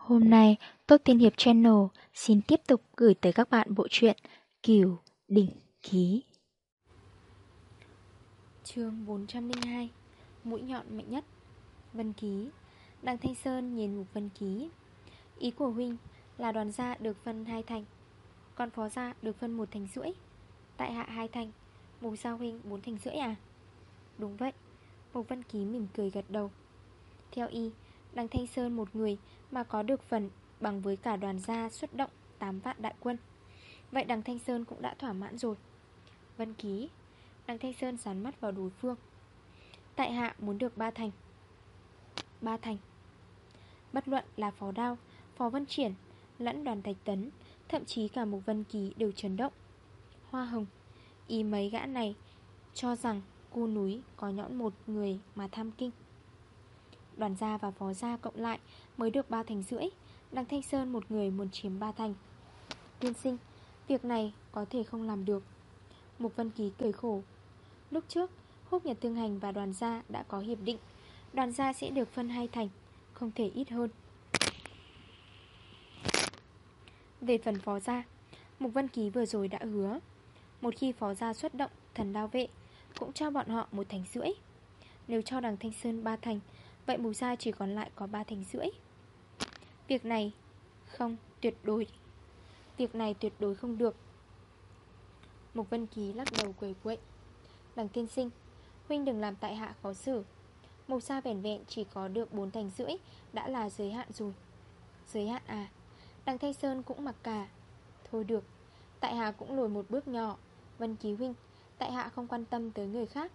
Hôm nay, Tốt Tiên Hiệp Channel xin tiếp tục gửi tới các bạn bộ truyện Kiều Đỉnh Ký. chương 402 Mũi nhọn mạnh nhất Vân Ký. Đăng Thanh Sơn nhìn Mục Vân Ký. Ý của Huynh là đoàn gia được phân hai thành Còn phó gia được phân một thành rưỡi Tại hạ hai thành Mục Giao Huynh bốn thành rưỡi à? Đúng vậy Mục Vân Ký mỉm cười gật đầu. Theo y Đằng Thanh Sơn một người mà có được phần bằng với cả đoàn gia xuất động 8 vạn đại quân. Vậy đằng Thanh Sơn cũng đã thỏa mãn rồi. Vân ký, Đằng Thanh Sơn sán mắt vào đối phương. Tại hạ muốn được ba thành. Ba thành. Bất luận là phó đao, Phó Vân Triển Lẫn đoàn Thạch Tấn, Thậm chí cả một Vân Ký đều chấn động. Hoa hồng, Ý mấy gã này Cho rằng cô núi có nhõn một người mà tham kinh. Đoàn gia và phó gia cộng lại Mới được 3 thành rưỡi. Đăng Thanh Sơn một người muốn chiếm 3 thành. Tiên sinh, Việc này có thể không làm được. Mục Vân Ký cười khổ. Lúc trước, Húc Nhật Thương Hành và đoàn gia đã có hiệp định. Đoàn gia sẽ được phân hai thành, Không thể ít hơn. Về phần phó gia, Mục Vân Ký vừa rồi đã hứa, Một khi phó gia xuất động, thần đao vệ, Cũng cho bọn họ một thành rưỡi. Nếu cho đằng Thanh Sơn ba thành Vậy mù sa chỉ còn lại có 3 thành rưỡi. Việc này Không, tuyệt đối. Việc này tuyệt đối không được. Mục Vân Ký lắc đầu quầy quậy. Đằng tiên sinh Huynh đừng làm tại hạ khó xử. Mục sa vẻn vẹn chỉ có được 4 thành rưỡi Đã là giới hạn rồi. Giới hạn à? Đằng Thanh Sơn cũng mặc cả. Thôi được Tại hạ cũng lùi một bước nhỏ. Vân Ký Huynh Tại hạ không quan tâm tới người khác.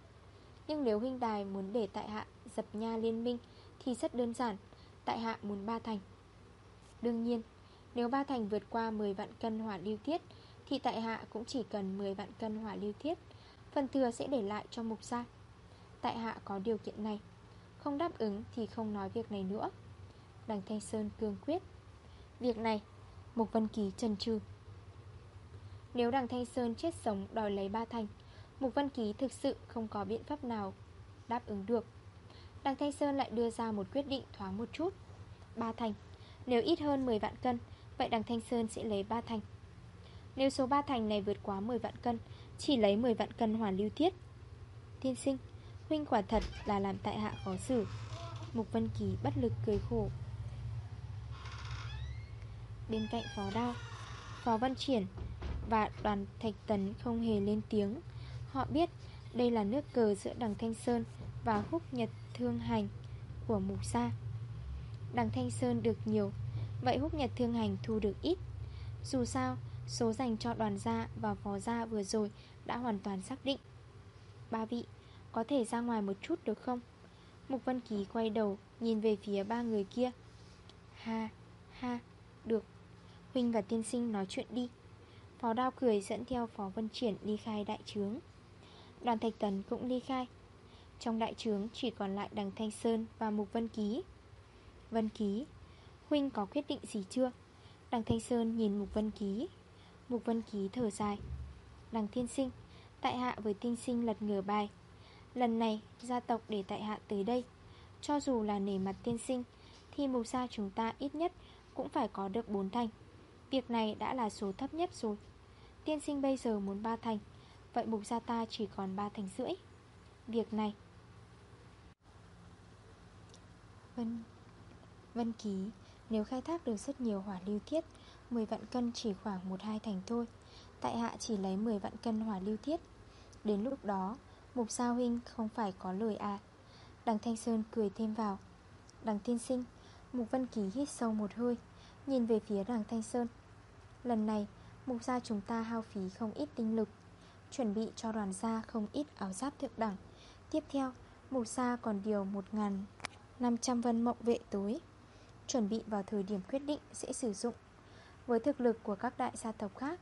Nhưng nếu huynh đài muốn để tại hạ dập nha liên minh Thì rất đơn giản, Tại hạ muốn ba thành. Đương nhiên, Nếu ba thành vượt qua 10 vạn cân hỏa lưu thiết, Thì tại hạ cũng chỉ cần 10 vạn cân hỏa lưu thiết, Phần thừa sẽ để lại cho mục gia. Tại hạ có điều kiện này, Không đáp ứng thì không nói việc này nữa. Đằng Thanh Sơn cương quyết, Việc này, Mục Vân Ký trần trừ Nếu đằng Thanh Sơn chết sống đòi lấy ba thành, Mục Vân Ký thực sự không có biện pháp nào Đáp ứng được. Đằng Thanh Sơn lại đưa ra một quyết định thoáng một chút. Ba thành. Nếu ít hơn 10 vạn cân, Vậy đằng Thanh Sơn sẽ lấy 3 thành. Nếu số 3 thành này vượt quá 10 vạn cân, Chỉ lấy 10 vạn cân hoàn lưu thiết. Tiên sinh, Huynh quả thật là làm tại hạ khó xử. Mục Vân Kỳ bất lực cười khổ. Bên cạnh phó đao, Phó Văn Triển Và đoàn Thạch Tấn không hề lên tiếng. Họ biết đây là nước cờ giữa đằng Thanh Sơn Và húc nhật thương hành của mục gia Đằng Thanh Sơn được nhiều, Vậy húc nhật thương hành thu được ít. Dù sao, Số dành cho đoàn gia và phó gia vừa rồi Đã hoàn toàn xác định. Ba vị, Có thể ra ngoài một chút được không? Mục Vân Ký quay đầu Nhìn về phía ba người kia. Ha ha, Được. Huynh và tiên sinh nói chuyện đi. Phó đao cười dẫn theo Phó Vân Triển ly khai đại trướng. Đoàn Thạch Tấn cũng ly khai. Trong đại trướng chỉ còn lại đằng Thanh Sơn và Mục Vân Ký. Vân Ký, Huynh có quyết định gì chưa? Đằng Thanh Sơn nhìn Mục Vân Ký. Mục Vân Ký thở dài. Đằng Thiên Sinh, Tại hạ với thiên sinh lật ngửa bài. Lần này, gia tộc để tại hạ tới đây. Cho dù là nể mặt tiên sinh, Thì mục gia chúng ta ít nhất Cũng phải có được 4 thành. Việc này đã là số thấp nhất rồi. Tiên sinh bây giờ muốn 3 thành, Vậy mục gia ta chỉ còn 3 thành rưỡi. Việc này Vân. Vân Ký, Nếu khai thác được rất nhiều hỏa lưu thiết 10 vạn cân chỉ khoảng 1-2 thành thôi. Tại hạ chỉ lấy 10 vạn cân hỏa lưu thiết. Đến lúc đó, Mục sao huynh không phải có lời à Đằng Thanh Sơn cười thêm vào. Đằng tiên sinh, Mục Vân Ký hít sâu một hơi, Nhìn về phía đằng Thanh Sơn. Lần này, Mục gia chúng ta hao phí không ít tinh lực, Chuẩn bị cho đoàn gia không ít áo giáp thượng đẳng. Tiếp theo, Mục gia còn điều 500 vân mộng vệ tối Chuẩn bị vào thời điểm quyết định sẽ sử dụng. Với thực lực của các đại gia tộc khác,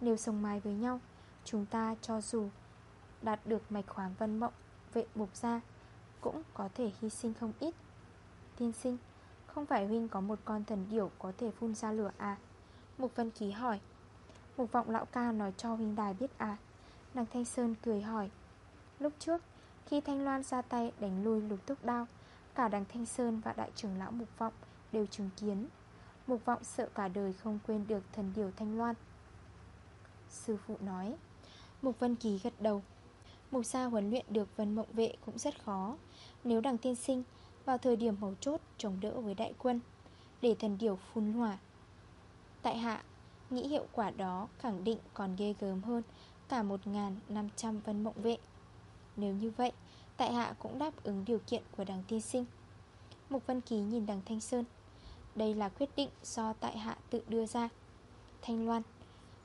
Nếu sống mái với nhau, Chúng ta cho dù Đạt được mạch khoáng vân mộng Vệ mục ra, Cũng có thể hy sinh không ít. Tiên sinh, Không phải huynh có một con thần điểu Có thể phun ra lửa à? Mục Vân Ký hỏi. Mục vọng lão ca nói cho huynh đài biết à? Nàng Thanh Sơn cười hỏi. Lúc trước, Khi Thanh Loan ra tay đánh lui lục túc đao Cả đằng Thanh Sơn và đại trưởng lão Mục Vọng Đều chứng kiến. Mục vọng sợ cả đời không quên được thần điều thanh loan. Sư phụ nói, Mục Vân Kỳ gật đầu. Mục Sa huấn luyện được Vân Mộng Vệ cũng rất khó. Nếu đằng tiên sinh Vào thời điểm mấu chốt chống đỡ với đại quân, Để thần điều phun hỏa, Tại hạ Nghĩ hiệu quả đó khẳng định còn ghê gớm hơn Cả 1.500 Vân Mộng Vệ. Nếu như vậy Tại hạ cũng đáp ứng điều kiện của đằng tiên sinh. Mục Vân ký nhìn đằng Thanh Sơn. Đây là quyết định do tại hạ tự đưa ra. Thanh Loan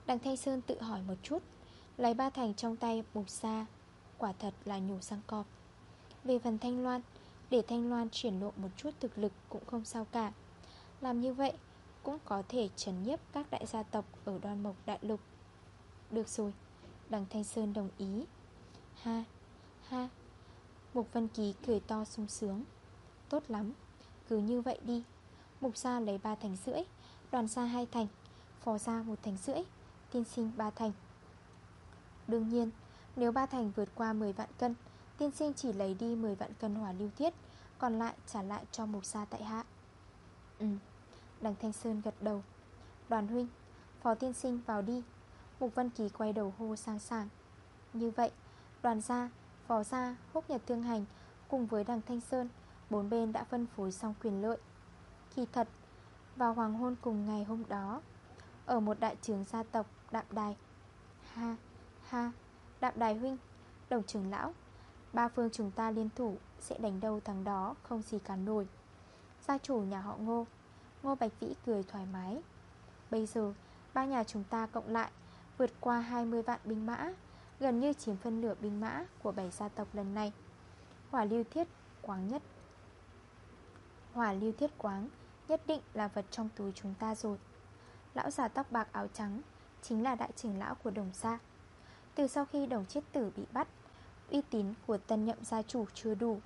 Đằng Thanh Sơn tự hỏi một chút. Lấy ba thành trong tay mục ra Quả thật là nhổ sang cọp Về phần Thanh Loan Để Thanh Loan triển lộ một chút thực lực Cũng không sao cả. Làm như vậy cũng có thể trấn nhiếp Các đại gia tộc ở đoan mộc đại lục. Được rồi Đằng Thanh Sơn đồng ý. Ha, ha Mục Vân Ký cười to sung sướng. Tốt lắm, cứ như vậy đi. Mục gia lấy 3 thành rưỡi Đoàn gia 2 thành Phó gia 1 thành rưỡi Tiên sinh 3 thành. Đương nhiên, nếu 3 thành vượt qua 10 vạn cân Tiên sinh chỉ lấy đi 10 vạn cân hỏa lưu thiết Còn lại trả lại cho mục gia tại hạ. Ừ, đằng Thanh Sơn gật đầu. Đoàn huynh, phó tiên sinh vào đi. Mục Vân Kỳ quay đầu hô sang sàng Như vậy, đoàn gia, phó gia, húc nhật thương hành Cùng với đằng Thanh Sơn Bốn bên đã phân phối xong quyền lợi. Kỳ thật, vào hoàng hôn cùng ngày hôm đó Ở một đại trường gia tộc Đạm Đài Ha, ha, Đạm Đài huynh Đồng trưởng lão Ba phương chúng ta liên thủ Sẽ đánh đâu thằng đó không gì cản nổi. Gia chủ nhà họ Ngô Ngô Bạch Vĩ cười thoải mái. Bây giờ ba nhà chúng ta cộng lại Vượt qua 20 vạn binh mã. Gần như chiếm phân nửa binh mã Của bảy gia tộc lần này. Hỏa lưu thiết quáng nhất, Hỏa lưu thiết quáng Nhất định là vật trong túi chúng ta rồi. Lão già tóc bạc áo trắng Chính là đại trưởng lão của đồng gia. Từ sau khi đồng chiết tử bị bắt, Uy tín của tân nhậm gia chủ chưa đủ.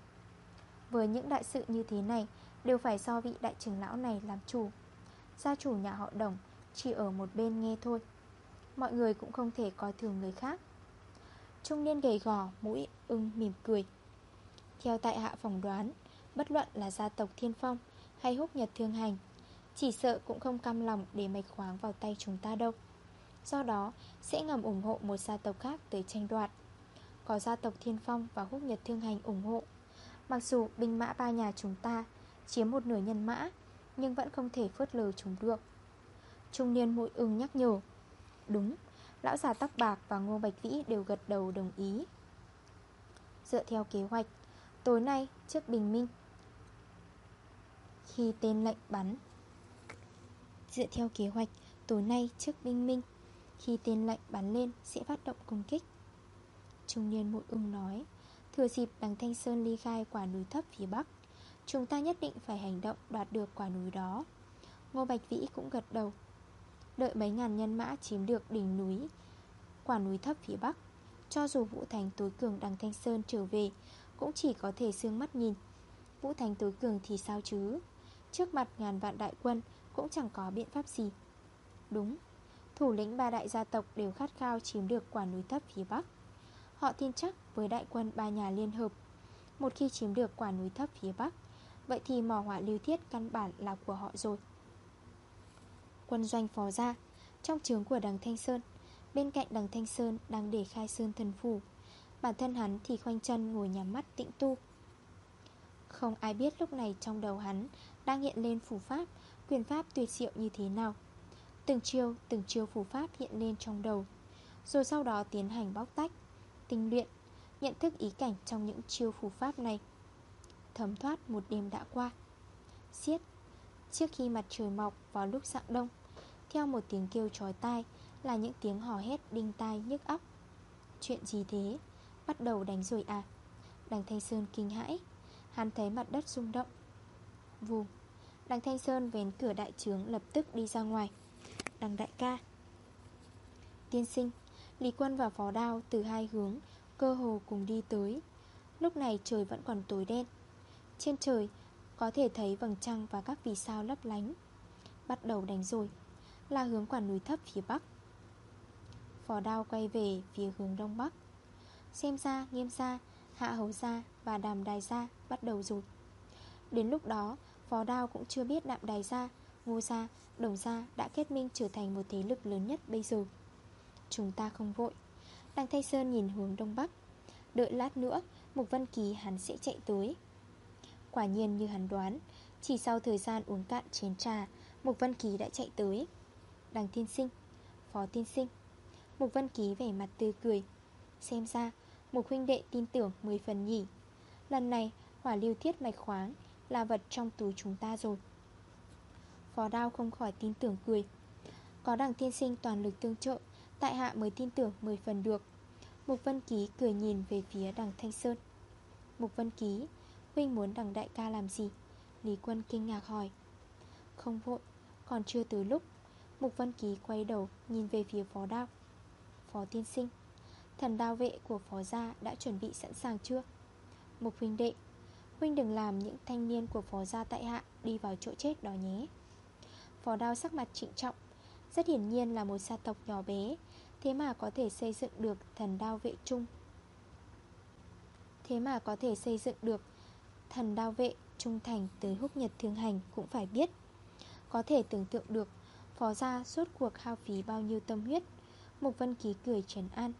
Với những đại sự như thế này Đều phải do vị đại trưởng lão này làm chủ. Gia chủ nhà họ đồng Chỉ ở một bên nghe thôi. Mọi người cũng không thể coi thường người khác. Trung niên gầy gò, Mũi ưng mỉm cười. Theo tại hạ phỏng đoán, Bất luận là gia tộc Thiên Phong Hay húc nhật thương hành, Chỉ sợ cũng không cam lòng để mạch khoáng vào tay chúng ta đâu. Do đó, sẽ ngầm ủng hộ một gia tộc khác tới tranh đoạt. Có gia tộc Thiên Phong và húc nhật thương hành ủng hộ. Mặc dù binh mã ba nhà chúng ta Chiếm một nửa nhân mã, Nhưng vẫn không thể phớt lờ chúng được. Trung niên mũi ưng nhắc nhở, Đúng Lão già tóc bạc và Ngô Bạch Vĩ đều gật đầu đồng ý. Dựa theo kế hoạch, Tối nay trước bình minh, Khi tên lệnh bắn. Dựa theo kế hoạch, Tối nay trước bình minh, Khi tên lệnh bắn lên sẽ phát động công kích. Trung niên mũi ưng nói, Thừa dịp đằng Thanh Sơn ly khai quả núi thấp phía Bắc, Chúng ta nhất định phải hành động đoạt được quả núi đó. Ngô Bạch Vĩ cũng gật đầu Đợi mấy ngàn nhân mã chiếm được đỉnh núi, Quả núi thấp phía Bắc. Cho dù Vũ Thành tối cường đằng Thanh Sơn trở về, Cũng chỉ có thể xương mắt nhìn. Vũ Thành tối cường thì sao chứ? Trước mặt ngàn vạn đại quân Cũng chẳng có biện pháp gì. Đúng, Thủ lĩnh ba đại gia tộc đều khát khao chiếm được quả núi thấp phía Bắc. Họ tin chắc với đại quân ba nhà liên hợp, Một khi chiếm được quả núi thấp phía Bắc, Vậy thì mỏ hỏa lưu thiết căn bản là của họ rồi. Quân doanh phó ra, Trong trướng của đằng Thanh Sơn. Bên cạnh đằng Thanh Sơn đang để khai sơn thần phủ, Bản thân hắn thì khoanh chân ngồi nhắm mắt tĩnh tu. Không ai biết lúc này trong đầu hắn Đang hiện lên phủ pháp, Quyền pháp tuyệt diệu như thế nào. Từng chiêu từng chiêu phủ pháp hiện lên trong đầu, Rồi sau đó tiến hành bóc tách, Tinh luyện, Nhận thức ý cảnh trong những chiêu phủ pháp này. Thấm thoát một đêm đã qua. Xiết Trước khi mặt trời mọc vào lúc dạng đông theo một tiếng kêu trói tai Là những tiếng hò hét, đinh tai, nhức óc. Chuyện gì thế? Bắt đầu đánh rồi à? Đằng Thanh Sơn kinh hãi. Hắn thấy mặt đất rung động. Vù. Đằng Thanh Sơn vén cửa đại trướng lập tức đi ra ngoài. Đằng đại ca. Tiên sinh, Lý quân và phó đao từ hai hướng, Cơ hồ cùng đi tới. Lúc này trời vẫn còn tối đen. Trên trời có thể thấy vầng trăng và các vì sao lấp lánh. Bắt đầu đánh rồi. Là hướng quả núi thấp phía bắc. Phò đao quay về phía hướng đông bắc. Xem ra, nghiêm ra, hạ hầu ra và đàm đài ra bắt đầu rụt. Đến lúc đó Phó đao cũng chưa biết đạm đài ra Ngô ra Đồng ra đã kết minh trở thành một thế lực lớn nhất bây giờ. Chúng ta không vội. Đằng Thanh Sơn nhìn hướng đông bắc. Đợi lát nữa Mục Văn Kỳ hắn sẽ chạy tới. Quả nhiên như hắn đoán Chỉ sau thời gian uống cạn chén trà Mục Văn Kỳ đã chạy tới. Đằng tiên sinh. Phó tiên sinh. Mục Văn Ký vẻ mặt tươi cười. Xem ra Mục huynh đệ tin tưởng 10 phần nhỉ. Lần này, hỏa lưu thiết mạch khoáng Là vật trong túi chúng ta rồi. Phó đao không khỏi tin tưởng cười. Có đằng tiên sinh toàn lực tương trợ, Tại hạ mới tin tưởng 10 phần được. Mục Vân Ký cười nhìn về phía đằng Thanh Sơn. Mục Vân Ký, Huynh muốn đằng đại ca làm gì? Lý Quân kinh ngạc hỏi. Không vội, Còn chưa tới lúc Mục Vân Ký quay đầu, nhìn về phía phó đao. Phó tiên sinh, Thần đao vệ của phó gia đã chuẩn bị sẵn sàng chưa? Mục huynh đệ, Huynh đừng làm những thanh niên của phó gia tại hạ Đi vào chỗ chết đó nhé. Phó đao sắc mặt trịnh trọng, Rất hiển nhiên là một gia tộc nhỏ bé, Thế mà có thể xây dựng được thần đao vệ chung. Thế mà có thể xây dựng được Thần đao vệ trung thành tới húc nhật thương hành cũng phải biết, Có thể tưởng tượng được Phó gia suốt cuộc hao phí bao nhiêu tâm huyết. Mục Vân Ký cười trấn an.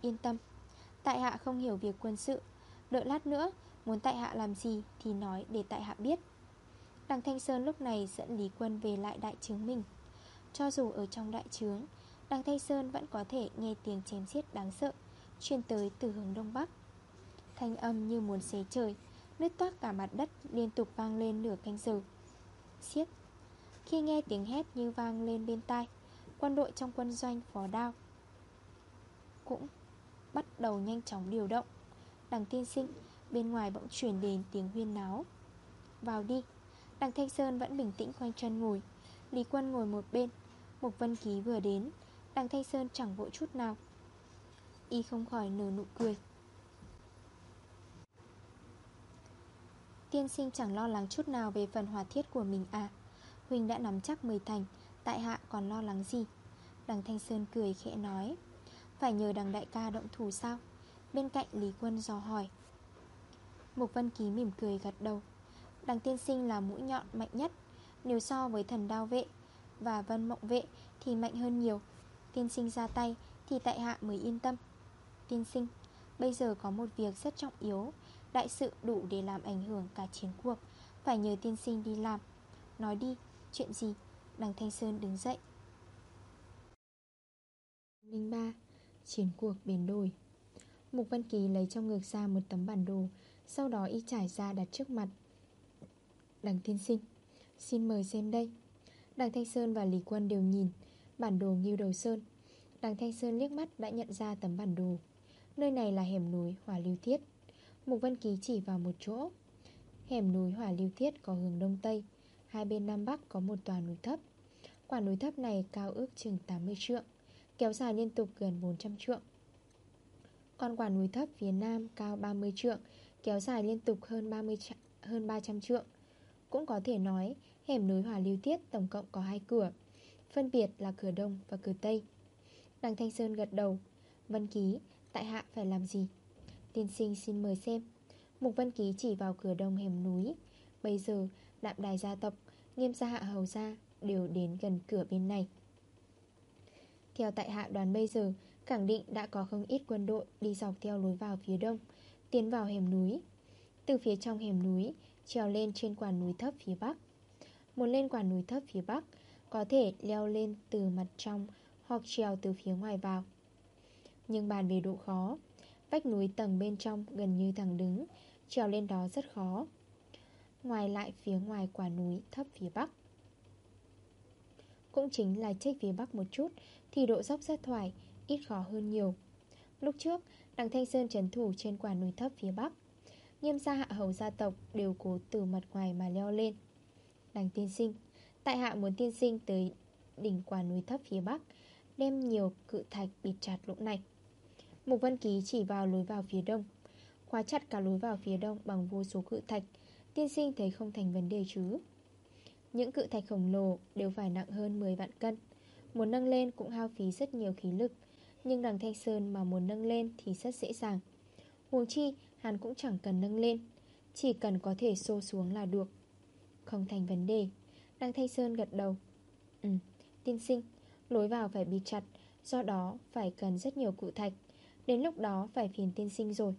Yên tâm, Tại hạ không hiểu việc quân sự. Đợi lát nữa, Muốn tại hạ làm gì Thì nói để tại hạ biết. Đằng Thanh Sơn lúc này dẫn Lý Quân về lại đại trướng mình. Cho dù ở trong đại trướng Đằng Thanh Sơn vẫn có thể nghe tiếng chém giết đáng sợ Chuyên tới từ hướng đông bắc. Thanh âm như muốn xé trời, Nứt toát cả mặt đất liên tục vang lên nửa canh giờ. Xiết khi nghe tiếng hét như vang lên bên tai, Quân đội trong quân doanh phó đao Cũng bắt đầu nhanh chóng điều động. Đằng tiên sinh, Bên ngoài bỗng chuyển đến tiếng huyên náo. Vào đi. Đằng Thanh Sơn vẫn bình tĩnh khoanh chân ngồi. Lý quân ngồi một bên Mục Vân Ký vừa đến, Đằng Thanh Sơn chẳng vội chút nào. Y không khỏi nở nụ cười. Tiên sinh chẳng lo lắng chút nào về phần hòa thiết của mình à? Huynh đã nắm chắc 10 thành Tại hạ còn lo lắng gì? Đằng Thanh Sơn cười khẽ nói Phải nhờ đằng đại ca động thủ sao? Bên cạnh Lý Quân dò hỏi. Mục Vân Ký mỉm cười gật đầu Đằng tiên sinh là mũi nhọn mạnh nhất Nếu so với thần đao vệ Và vân mộng vệ Thì mạnh hơn nhiều. Tiên sinh ra tay Thì tại hạ mới yên tâm. Tiên sinh Bây giờ có một việc rất trọng yếu Đại sự đủ để làm ảnh hưởng cả chiến cuộc Phải nhờ tiên sinh đi làm. Nói đi, chuyện gì? Đằng Thanh Sơn đứng dậy. 03. Chiến cuộc biến đổi Mục Văn Kỳ lấy trong ngược ra một tấm bản đồ, Sau đó y trải ra đặt trước mặt. Đằng Thiên Sinh, Xin mời xem đây. Đằng Thanh Sơn và Lý Quân đều nhìn, Bản đồ Nghiêu Đầu Sơn. Đằng Thanh Sơn liếc mắt đã nhận ra tấm bản đồ. Nơi này là hẻm núi Hỏa Lưu Thiết. Mục Văn Ký chỉ vào một chỗ. Hẻm núi Hỏa Lưu Thiết có hướng Đông Tây. Hai bên Nam Bắc có một tòa núi thấp. Quả núi thấp này cao ước chừng 80 trượng Kéo dài liên tục gần 400 trượng. Còn quả núi thấp phía Nam cao 30 trượng Kéo dài liên tục hơn 30 hơn 300 trượng. Cũng có thể nói Hẻm núi hòa Lưu Tiết tổng cộng có hai cửa Phân biệt là cửa Đông và cửa Tây. Đằng Thanh Sơn gật đầu Văn Ký, tại hạ phải làm gì? Tiên sinh xin mời xem. Mục Văn Ký chỉ vào cửa đông hẻm núi. Bây giờ đạm đài gia tộc Nghiêm gia hạ hầu gia Đều đến gần cửa bên này. Theo tại hạ đoàn bây giờ, Khẳng định đã có không ít quân đội Đi dọc theo lối vào phía đông, Tiến vào hẻm núi. Từ phía trong hẻm núi, Trèo lên trên quả núi thấp phía bắc. Muốn lên quả núi thấp phía bắc, Có thể leo lên từ mặt trong Hoặc trèo từ phía ngoài vào. Nhưng bàn về độ khó, Vách núi tầng bên trong gần như thẳng đứng, Trèo lên đó rất khó. Ngoài lại phía ngoài quả núi thấp phía bắc. Cũng chính là trách phía bắc một chút, Thì độ dốc rất thoải, Ít khó hơn nhiều. Lúc trước, đằng Thanh Sơn trấn thủ trên quả núi thấp phía bắc, Nghiêm gia hạ hầu gia tộc Đều cố từ mặt ngoài mà leo lên. Đằng tiên sinh, Tại hạ muốn tiên sinh tới đỉnh quả núi thấp phía bắc, Đem nhiều cự thạch bịt chặt lỗ này. Mục Văn Ký chỉ vào lối vào phía đông, Khóa chặt cả lối vào phía đông bằng vô số cự thạch Tiên sinh thấy không thành vấn đề chứ? Những cự thạch khổng lồ đều phải nặng hơn 10 vạn cân. Muốn nâng lên cũng hao phí rất nhiều khí lực. Nhưng đằng Thanh Sơn mà muốn nâng lên thì rất dễ dàng. Huống chi hắn cũng chẳng cần nâng lên. Chỉ cần có thể xô xuống là được. Không thành vấn đề. Đăng Thanh Sơn gật đầu. Ừ, tiên sinh Lối vào phải bị chặt Do đó phải cần rất nhiều cụ thạch. Đến lúc đó phải phiền tiên sinh rồi.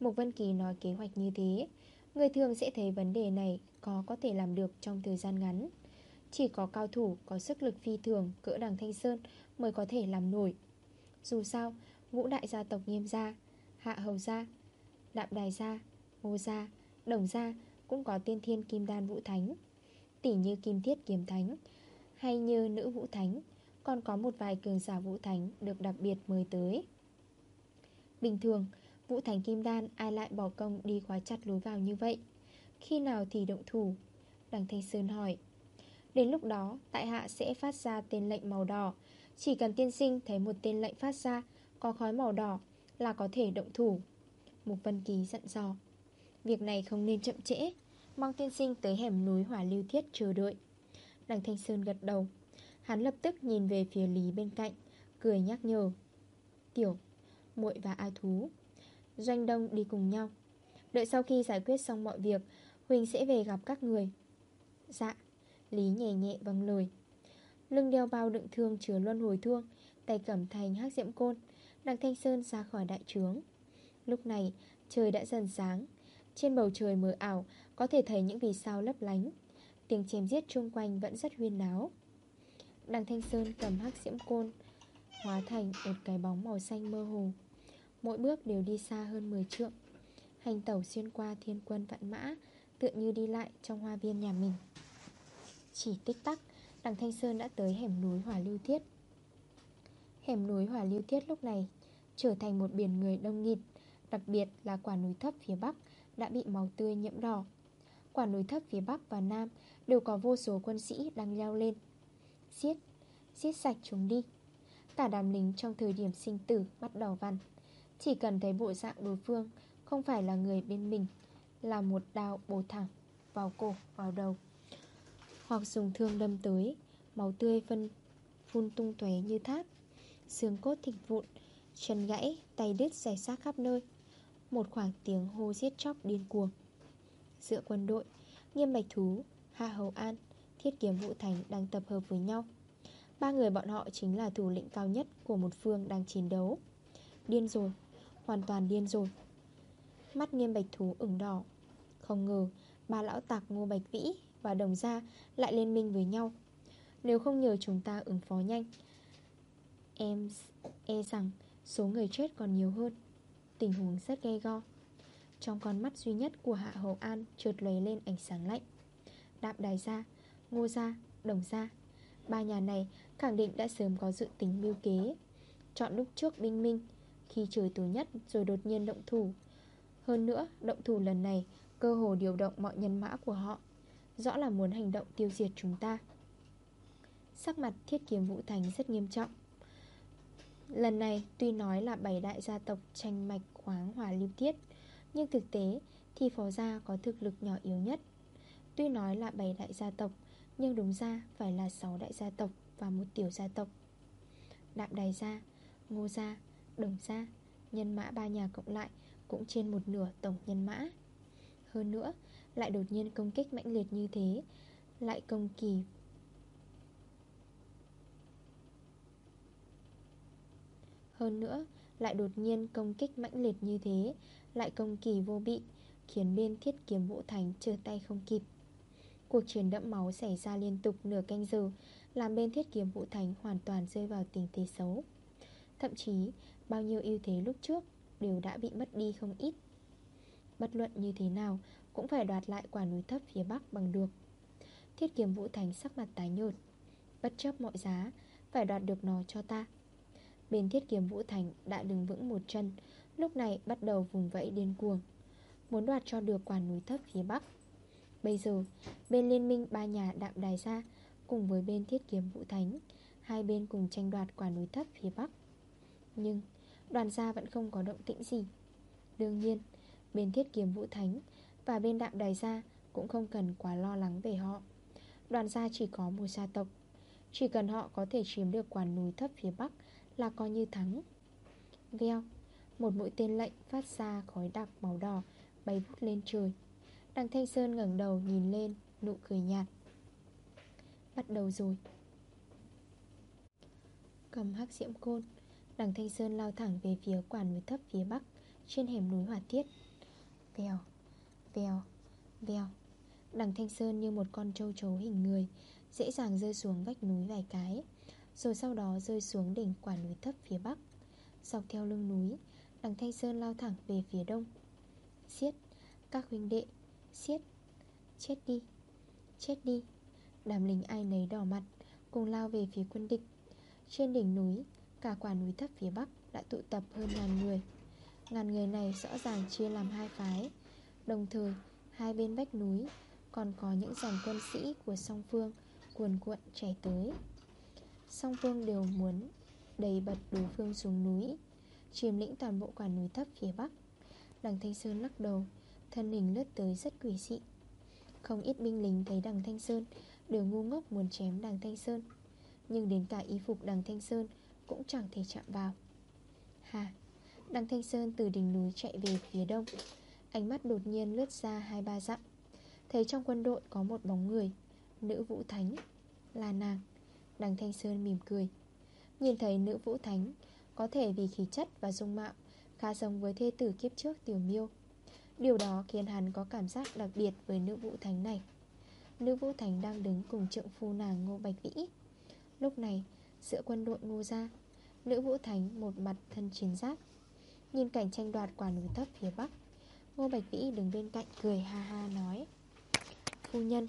Mục Vân Kỳ nói kế hoạch như thế Người thường sẽ thấy vấn đề này Có có thể làm được trong thời gian ngắn. Chỉ có cao thủ, có sức lực phi thường, Cỡ đằng Thanh Sơn Mới có thể làm nổi. Dù sao, ngũ đại gia tộc nghiêm gia, Hạ hầu gia, Đạm đài gia, Ngô gia, Đồng gia Cũng có tiên thiên kim đan vũ thánh. Tỉ như kim thiết kiếm thánh Hay như nữ vũ thánh, Còn có một vài cường giả vũ thánh Được đặc biệt mời tới. Bình thường Vũ thành Kim Đan ai lại bỏ công đi khóa chặt lối vào như vậy? Khi nào thì động thủ? Đằng Thanh Sơn hỏi. Đến lúc đó tại hạ sẽ phát ra tên lệnh màu đỏ. Chỉ cần tiên sinh thấy một tên lệnh phát ra Có khói màu đỏ là có thể động thủ. Mục Vân Ký dặn dò. Việc này không nên chậm trễ. Mong tiên sinh tới hẻm núi hỏa lưu thiết chờ đợi. Đằng Thanh Sơn gật đầu. Hắn lập tức nhìn về phía Lý bên cạnh Cười nhắc nhở. Tiểu, muội và A Thú Doanh Đông đi cùng nhau. Đợi sau khi giải quyết xong mọi việc, Huỳnh sẽ về gặp các người. Dạ Lý nhẹ nhẹ vâng lời. Lưng đeo bao đựng thương chứa luân hồi thương, Tay cầm thành hắc diễm côn, đặng Thanh Sơn ra khỏi đại trướng. Lúc này, trời đã dần sáng. Trên bầu trời mờ ảo, Có thể thấy những vì sao lấp lánh. Tiếng chém giết chung quanh vẫn rất huyên náo. Đặng Thanh Sơn cầm hắc diễm côn, Hóa thành một cái bóng màu xanh mơ hồ. Mỗi bước đều đi xa hơn 10 trượng. Hành tẩu xuyên qua thiên quân vạn mã Tựa như đi lại trong hoa viên nhà mình. Chỉ tích tắc Đằng Thanh Sơn đã tới hẻm núi Hỏa Lưu Thiết. Hẻm núi Hỏa Lưu Thiết lúc này Trở thành một biển người đông nghịt Đặc biệt là quả núi thấp phía Bắc Đã bị máu tươi nhiễm đỏ. Quả núi thấp phía Bắc và Nam Đều có vô số quân sĩ đang leo lên. Giết, giết sạch chúng đi. Cả đám lính trong thời điểm sinh tử bắt đầu văn chỉ cần thấy bộ dạng đối phương Không phải là người bên mình Là một đao bổ thẳng Vào cổ, vào đầu. Hoặc dùng thương đâm tới Máu tươi phân phun tung tóe như thác. Xương cốt thịt vụn Chân gãy, tay đứt rải xác khắp nơi. Một khoảng tiếng hô giết chóc điên cuồng. Giữa quân đội Nghiêm Bạch Thú, Hạ Hầu An Thiết Kiếm Vũ Thành đang tập hợp với nhau. Ba người bọn họ chính là thủ lĩnh cao nhất Của một phương đang chiến đấu. Điên rồi Hoàn toàn điên rồi. Mắt nghiêm bạch thú ửng đỏ. Không ngờ ba lão tạc ngô bạch vĩ Và đồng gia lại liên minh với nhau. Nếu không nhờ chúng ta ứng phó nhanh Em e rằng Số người chết còn nhiều hơn. Tình huống rất gay go. Trong con mắt duy nhất của Hạ Hầu An Trượt lấy lên ánh sáng lạnh. Đạm đài gia, ngô gia, đồng gia. Ba nhà này khẳng định đã sớm có dự tính mưu kế. Chọn lúc trước binh minh khi trời tối nhất rồi đột nhiên động thủ. Hơn nữa động thủ lần này Cơ hồ điều động mọi nhân mã của họ. Rõ là muốn hành động tiêu diệt chúng ta. Sắc mặt thiết kiếm Vũ Thành rất nghiêm trọng. Lần này tuy nói là bảy đại gia tộc tranh mạch khoáng hỏa lưu tiết Nhưng thực tế thì phó gia có thực lực nhỏ yếu nhất. Tuy nói là bảy đại gia tộc Nhưng đúng ra phải là 6 đại gia tộc và một tiểu gia tộc. Đạm đài gia, ngô gia, Đồng ra Nhân mã ba nhà cộng lại Cũng trên một nửa tổng nhân mã. Hơn nữa, Lại đột nhiên công kích mãnh liệt như thế, Lại công kỳ Hơn nữa, Lại đột nhiên công kích mãnh liệt như thế, Lại công kỳ vô bị, Khiến bên thiết kiếm vũ thành trở tay không kịp. Cuộc chiến đẫm máu xảy ra liên tục nửa canh giờ, Làm bên thiết kiếm vũ thành hoàn toàn rơi vào tình thế xấu. Thậm chí Bao nhiêu ưu thế lúc trước Đều đã bị mất đi không ít. Bất luận như thế nào, Cũng phải đoạt lại quả núi thấp phía bắc bằng được. Thiết kiếm vũ thành sắc mặt tái nhợt. Bất chấp mọi giá, Phải đoạt được nó cho ta. Bên thiết kiếm vũ thành đã đứng vững một chân, Lúc này bắt đầu vùng vẫy điên cuồng, Muốn đoạt cho được quả núi thấp phía bắc. Bây giờ, Bên liên minh ba nhà đạm đài ra, Cùng với bên thiết kiếm vũ thánh Hai bên cùng tranh đoạt quả núi thấp phía bắc. Nhưng, Đoàn gia vẫn không có động tĩnh gì. Đương nhiên, Bên thiết kiếm vũ thánh Và bên đạm đài gia Cũng không cần quá lo lắng về họ. Đoàn gia chỉ có một gia tộc. Chỉ cần họ có thể chiếm được quả núi thấp phía bắc Là coi như thắng. Veo, Một mũi tên lệnh phát ra khói đặc màu đỏ Bay vút lên trời. Đằng Thanh Sơn ngẩng đầu nhìn lên, Nụ cười nhạt. Bắt đầu rồi. Cầm hắc diễm côn. Đằng Thanh Sơn lao thẳng về phía quả núi thấp phía bắc Trên hẻm núi hỏa tiết. Vèo, vèo, vèo. Đằng Thanh Sơn như một con trâu trấu hình người Dễ dàng rơi xuống vách núi vài cái Rồi sau đó rơi xuống đỉnh quả núi thấp phía bắc. Dọc theo lưng núi Đằng Thanh Sơn lao thẳng về phía đông. Xiết, các huynh đệ Xiết, chết đi Chết đi. Đàm lính ai nấy đỏ mặt Cùng lao về phía quân địch. Trên đỉnh núi Cả quả núi thấp phía bắc đã tụ tập hơn ngàn người. Ngàn người này rõ ràng chia làm hai phái. Đồng thời, Hai bên vách núi Còn có những dòng quân sĩ của song phương, Cuồn cuộn chảy tới. Song phương đều muốn Đầy bật đối phương xuống núi, Chiếm lĩnh toàn bộ quả núi thấp phía bắc. Đằng Thanh Sơn lắc đầu, Thân hình lướt tới rất quỷ dị. Không ít binh lính thấy đằng Thanh Sơn Đều ngu ngốc muốn chém đằng Thanh Sơn. Nhưng đến cả y phục đằng Thanh Sơn cũng chẳng thể chạm vào. Hà Đằng Thanh Sơn từ đỉnh núi chạy về phía đông. Ánh mắt đột nhiên lướt ra hai ba dặm. Thấy trong quân đội có một bóng người, Nữ Vũ Thánh, Là nàng. Đằng Thanh Sơn mỉm cười. Nhìn thấy nữ Vũ Thánh, Có thể vì khí chất và dung mạo, Khá giống với thê tử kiếp trước Tiểu Miêu. Điều đó khiến hắn có cảm giác đặc biệt với nữ Vũ Thánh này. Nữ Vũ Thánh đang đứng cùng trượng phu nàng Ngô Bạch Vĩ. Lúc này giữa quân đội ngô ra Nữ Vũ Thánh một mặt thân chiến giáp. Nhìn cảnh tranh đoạt quả núi thấp phía bắc, Ngô Bạch Vĩ đứng bên cạnh cười ha ha nói, Phu nhân,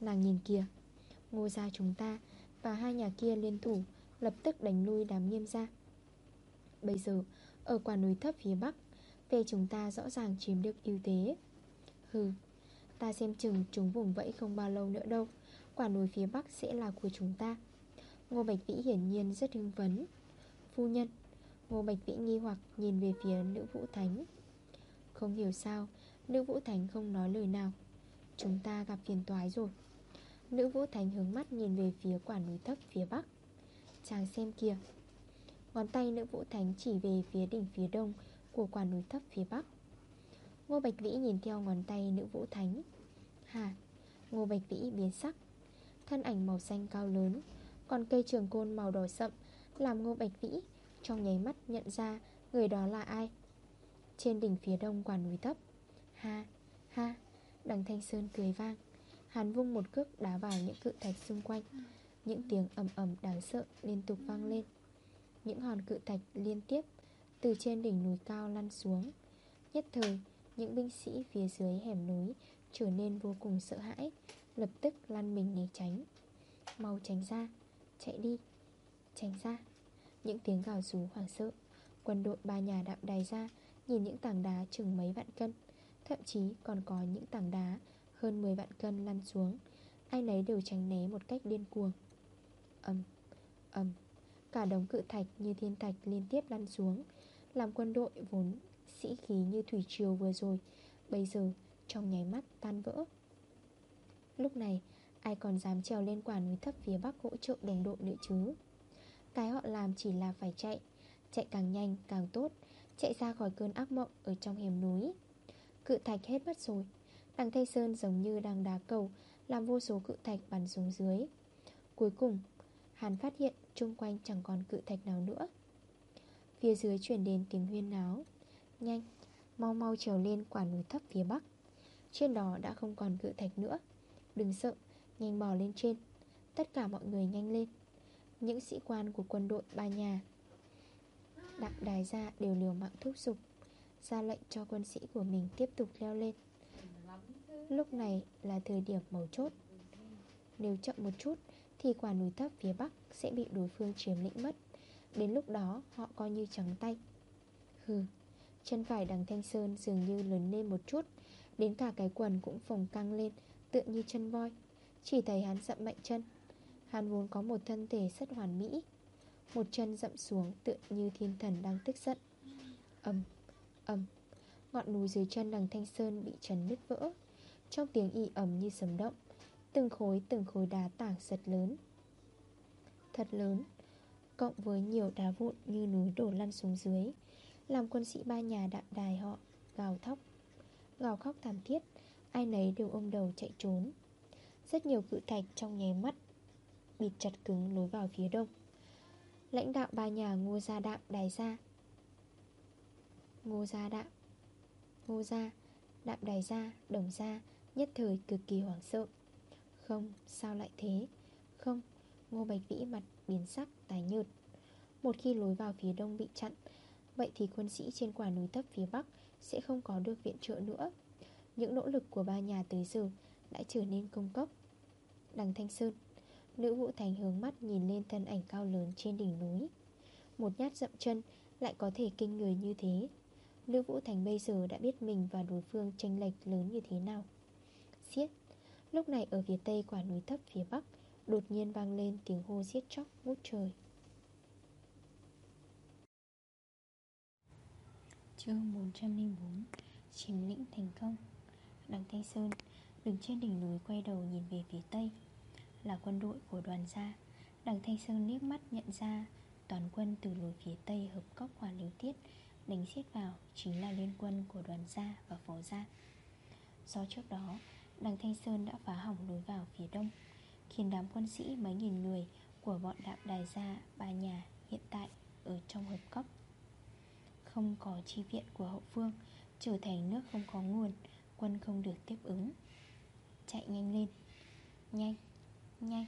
Nàng nhìn kìa, Ngô gia chúng ta và hai nhà kia liên thủ Lập tức đánh lui đám nghiêm gia. Bây giờ, Ở quả núi thấp phía bắc, Về chúng ta rõ ràng chiếm được ưu thế. Hừ, Ta xem chừng chúng vùng vẫy không bao lâu nữa đâu, Quả núi phía bắc sẽ là của chúng ta. Ngô Bạch Vĩ hiển nhiên rất hưng phấn. Phu nhân, Ngô Bạch Vĩ nghi hoặc nhìn về phía nữ vũ thánh. Không hiểu sao, Nữ vũ thánh không nói lời nào. Chúng ta gặp phiền toái rồi. Nữ vũ thánh hướng mắt nhìn về phía quả núi thấp phía bắc. Chàng xem kìa. Ngón tay nữ vũ thánh chỉ về phía đỉnh phía đông Của quả núi thấp phía bắc. Ngô Bạch Vĩ nhìn theo ngón tay nữ vũ thánh. Hà, Ngô Bạch Vĩ biến sắc. Thân ảnh màu xanh cao lớn còn cây trường côn màu đỏ sậm, Làm Ngô Bạch Vĩ, Trong nháy mắt nhận ra người đó là ai. Trên đỉnh phía đông quả núi thấp, Ha ha, Đằng Thanh Sơn cười vang. Hắn vung một cước đá vào những cự thạch xung quanh. Những tiếng ầm ầm đáng sợ liên tục vang lên. Những hòn cự thạch liên tiếp Từ trên đỉnh núi cao lăn xuống. Nhất thời, Những binh sĩ phía dưới hẻm núi Trở nên vô cùng sợ hãi, Lập tức lăn mình né tránh. Mau tránh ra Chạy đi. Tránh ra. Những tiếng gào rú hoảng sợ. Quân đội ba nhà đạm đài ra Nhìn những tảng đá chừng mấy vạn cân. Thậm chí còn có những tảng đá Hơn 10 vạn cân lăn xuống. Ai nấy đều tránh né một cách điên cuồng. Âm, âm Cả đống cự thạch như thiên thạch liên tiếp lăn xuống. Làm quân đội vốn sĩ khí như thủy triều vừa rồi. Bây giờ trong nháy mắt tan vỡ. Lúc này Ai còn dám trèo lên quả núi thấp phía bắc hỗ trợ đồng đội nữa chứ Cái họ làm chỉ là phải chạy. Chạy càng nhanh, càng tốt. Chạy ra khỏi cơn ác mộng ở trong hẻm núi. Cự thạch hết mất rồi. Đằng thay Sơn giống như đang đá cầu, Làm vô số cự thạch bắn xuống dưới. Cuối cùng, Hắn phát hiện chung quanh chẳng còn cự thạch nào nữa. Phía dưới chuyển đến tiếng huyên náo. Nhanh, Mau mau trèo lên quả núi thấp phía bắc. Trên đó đã không còn cự thạch nữa. Đừng sợ Nhanh bò lên trên. Tất cả mọi người nhanh lên. Những sĩ quan của quân đội ba nhà Đặng đài ra đều liều mạng thúc giục. Ra lệnh cho quân sĩ của mình tiếp tục leo lên. Lúc này là thời điểm mấu chốt. Nếu chậm một chút Thì quả núi thấp phía bắc Sẽ bị đối phương chiếm lĩnh mất. Đến lúc đó, họ coi như trắng tay. Hừ, Chân phải đằng Thanh Sơn dường như lớn lên một chút. Đến cả cái quần cũng phồng căng lên, Tựa như chân voi. Chỉ thấy hắn dậm mạnh chân. Hắn vốn có một thân thể rất hoàn mỹ. Một chân dậm xuống tựa như thiên thần đang tức giận. Âm Âm Ngọn núi dưới chân đằng Thanh Sơn bị chấn nứt vỡ. Trong tiếng y ẩm như sấm động, Từng khối từng khối đá tảng giật lớn. Thật lớn, Cộng với nhiều đá vụn như núi đổ lăn xuống dưới, Làm quân sĩ ba nhà đạm đài họ, Gào thóc. Gào khóc thảm thiết, Ai nấy đều ôm đầu chạy trốn. Rất nhiều cự thạch trong nháy mắt Bịt chặt cứng lối vào phía đông. Lãnh đạo ba nhà ngô gia đạm đài gia Ngô gia đạm Ngô gia Đạm đài gia, đồng gia Nhất thời cực kỳ hoảng sợ. Không, sao lại thế? Không, ngô bạch vĩ mặt biến sắc, tái nhợt. Một khi lối vào phía đông bị chặn Vậy thì quân sĩ trên quả núi thấp phía bắc Sẽ không có được viện trợ nữa. Những nỗ lực của ba nhà tới giờ đã trở nên công cốc Đằng Thanh Sơn, Nữ Vũ Thành hướng mắt nhìn lên thân ảnh cao lớn trên đỉnh núi. Một nhát dậm chân Lại có thể kinh người như thế. Nữ Vũ Thành bây giờ đã biết mình và đối phương tranh lệch lớn như thế nào. Xiết Lúc này ở phía tây quả núi thấp phía bắc, Đột nhiên vang lên tiếng hô giết chóc ngút trời. Chương 404 Chiếm lĩnh thành công. Đằng Thanh Sơn Đứng trên đỉnh núi quay đầu nhìn về phía tây. Là quân đội của đoàn gia, Đằng Thanh Sơn liếc mắt nhận ra Toàn quân từ lối phía tây hợp cốc hòa liếu tiết, Đánh xiết vào Chính là liên quân của đoàn gia và phó gia. Do trước đó, Đằng Thanh Sơn đã phá hỏng lối vào phía đông, Khiến đám quân sĩ mấy nghìn người Của bọn đạm đài gia, ba nhà hiện tại Ở trong hợp cốc. Không có chi viện của hậu phương, Trở thành nước không có nguồn, Quân không được tiếp ứng. Chạy nhanh lên. Nhanh, nhanh.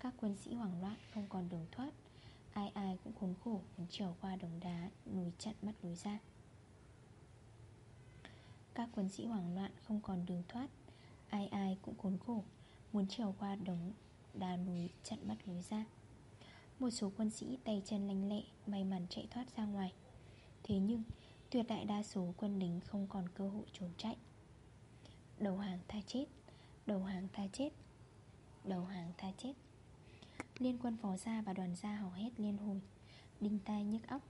Các quân sĩ hoảng loạn không còn đường thoát. Ai ai cũng khốn khổ Muốn trèo qua đồng đá Núi chặn mắt lối ra. Các quân sĩ hoảng loạn không còn đường thoát. Ai ai cũng khốn khổ Muốn trèo qua đồng đá núi chặn mắt lối ra. Một số quân sĩ tay chân lanh lẹ May mắn chạy thoát ra ngoài. Thế nhưng tuyệt đại đa số quân lính không còn cơ hội trốn chạy. Đầu hàng tha chết. Đầu hàng tha chết. Đầu hàng tha chết. Liên quân phó gia và đoàn gia hò hét liên hồi. Đinh tai nhức óc.